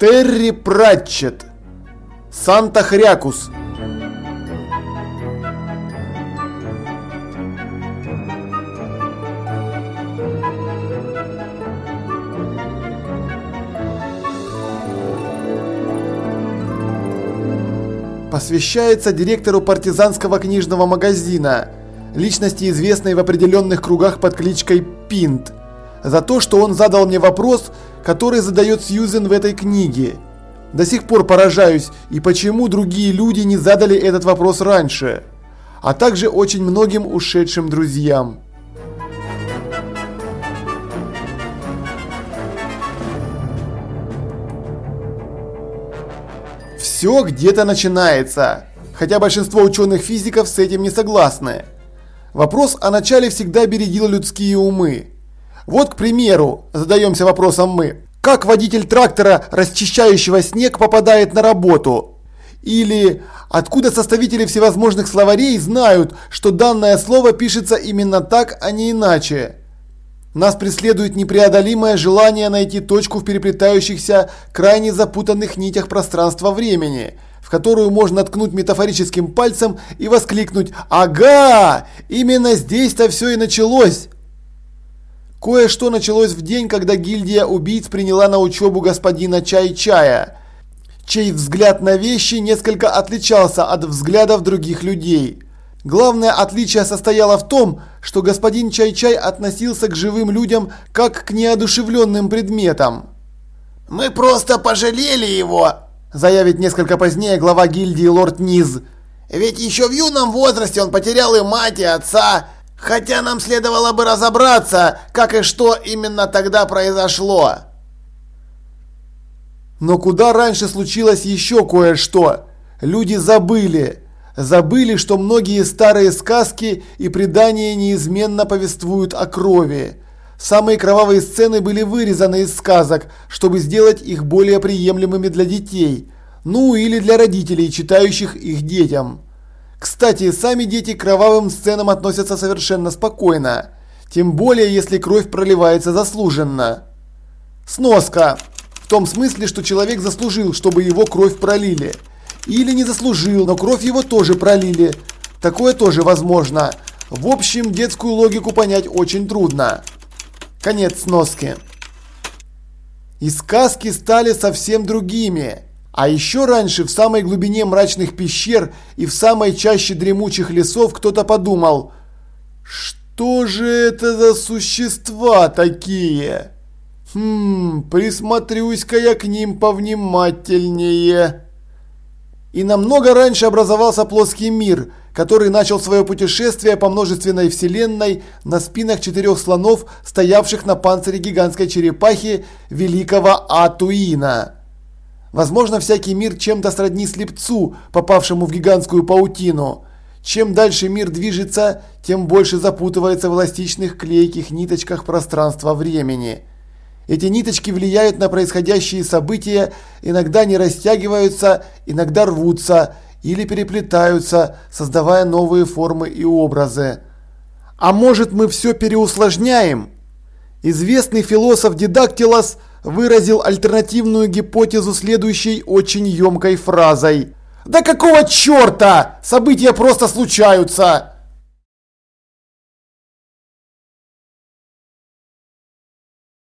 Терри Пратчет. Санта Хрякус. Посвящается директору партизанского книжного магазина, личности, известной в определенных кругах под кличкой Пинт, за то, что он задал мне вопрос, который задает Сьюзен в этой книге. До сих пор поражаюсь, и почему другие люди не задали этот вопрос раньше, а также очень многим ушедшим друзьям. Все где-то начинается, хотя большинство ученых-физиков с этим не согласны. Вопрос о начале всегда бередил людские умы. Вот, к примеру, задаемся вопросом мы. Как водитель трактора, расчищающего снег, попадает на работу? Или откуда составители всевозможных словарей знают, что данное слово пишется именно так, а не иначе? Нас преследует непреодолимое желание найти точку в переплетающихся, крайне запутанных нитях пространства-времени, в которую можно ткнуть метафорическим пальцем и воскликнуть «Ага! Именно здесь-то все и началось!» Кое-что началось в день, когда гильдия убийц приняла на учебу господина Чай-Чая, чей взгляд на вещи несколько отличался от взглядов других людей. Главное отличие состояло в том, что господин Чай-Чай относился к живым людям как к неодушевленным предметам. «Мы просто пожалели его», заявит несколько позднее глава гильдии лорд Низ. «Ведь еще в юном возрасте он потерял и мать, и отца, Хотя нам следовало бы разобраться, как и что именно тогда произошло. Но куда раньше случилось еще кое-что. Люди забыли. Забыли, что многие старые сказки и предания неизменно повествуют о крови. Самые кровавые сцены были вырезаны из сказок, чтобы сделать их более приемлемыми для детей. Ну или для родителей, читающих их детям. Кстати, сами дети к кровавым сценам относятся совершенно спокойно. Тем более, если кровь проливается заслуженно. Сноска. В том смысле, что человек заслужил, чтобы его кровь пролили. Или не заслужил, но кровь его тоже пролили. Такое тоже возможно. В общем, детскую логику понять очень трудно. Конец сноски. И сказки стали совсем другими. А еще раньше в самой глубине мрачных пещер и в самой чаще дремучих лесов кто-то подумал, что же это за существа такие? Хм, присмотрюсь-ка я к ним повнимательнее. И намного раньше образовался плоский мир, который начал свое путешествие по множественной вселенной на спинах четырех слонов, стоявших на панцире гигантской черепахи великого Атуина. Возможно, всякий мир чем-то сродни слепцу, попавшему в гигантскую паутину. Чем дальше мир движется, тем больше запутывается в эластичных клейких ниточках пространства-времени. Эти ниточки влияют на происходящие события, иногда не растягиваются, иногда рвутся или переплетаются, создавая новые формы и образы. А может мы все переусложняем? Известный философ Дидактилос – выразил альтернативную гипотезу следующей очень емкой фразой. «Да какого черта? События просто случаются!»